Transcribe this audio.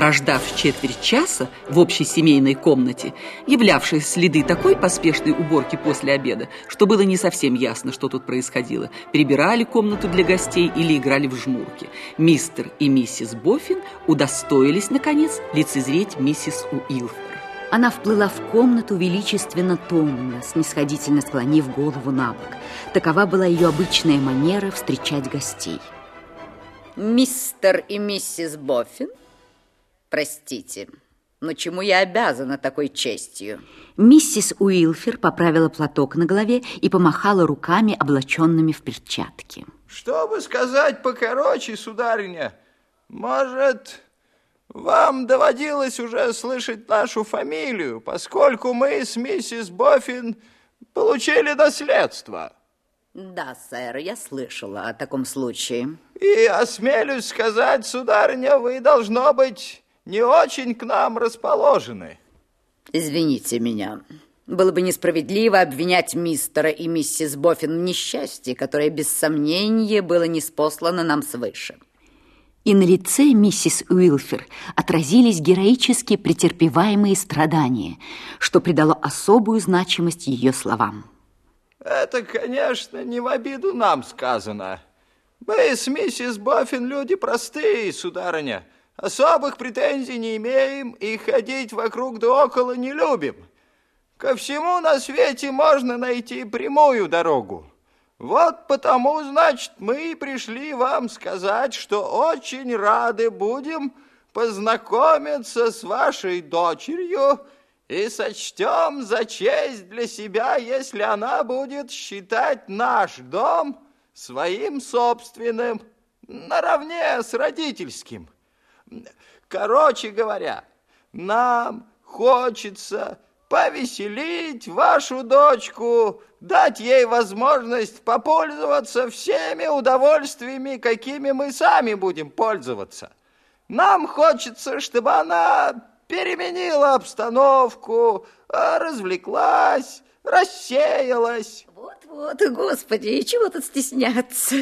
Прождав четверть часа в общей семейной комнате, являвшей следы такой поспешной уборки после обеда, что было не совсем ясно, что тут происходило, прибирали комнату для гостей или играли в жмурки, мистер и миссис Боффин удостоились, наконец, лицезреть миссис Уилфер. Она вплыла в комнату величественно томно, снисходительно склонив голову на бок. Такова была ее обычная манера встречать гостей. Мистер и миссис Боффин, простите, но чему я обязана такой честью? Миссис Уилфер поправила платок на голове и помахала руками, облаченными в перчатки. Что бы сказать покороче, сударыня? Может, вам доводилось уже слышать нашу фамилию, поскольку мы с миссис Боффин получили наследство. Да, сэр, я слышала о таком случае. И осмелюсь сказать, сударыня, вы, должно быть, не очень к нам расположены. Извините меня. Было бы несправедливо обвинять мистера и миссис Боффин в несчастье, которое, без сомнения, было неспослано нам свыше. И на лице миссис Уилфер отразились героически претерпеваемые страдания, что придало особую значимость ее словам. Это, конечно, не в обиду нам сказано. Мы с миссис Баффин люди простые, сударыня. Особых претензий не имеем и ходить вокруг да около не любим. Ко всему на свете можно найти прямую дорогу. Вот потому, значит, мы пришли вам сказать, что очень рады будем познакомиться с вашей дочерью и сочтем за честь для себя, если она будет считать наш дом своим собственным, наравне с родительским. Короче говоря, нам хочется повеселить вашу дочку, дать ей возможность попользоваться всеми удовольствиями, какими мы сами будем пользоваться. Нам хочется, чтобы она переменила обстановку, развлеклась, рассеялась. Вот-вот, господи, чего тут стесняться?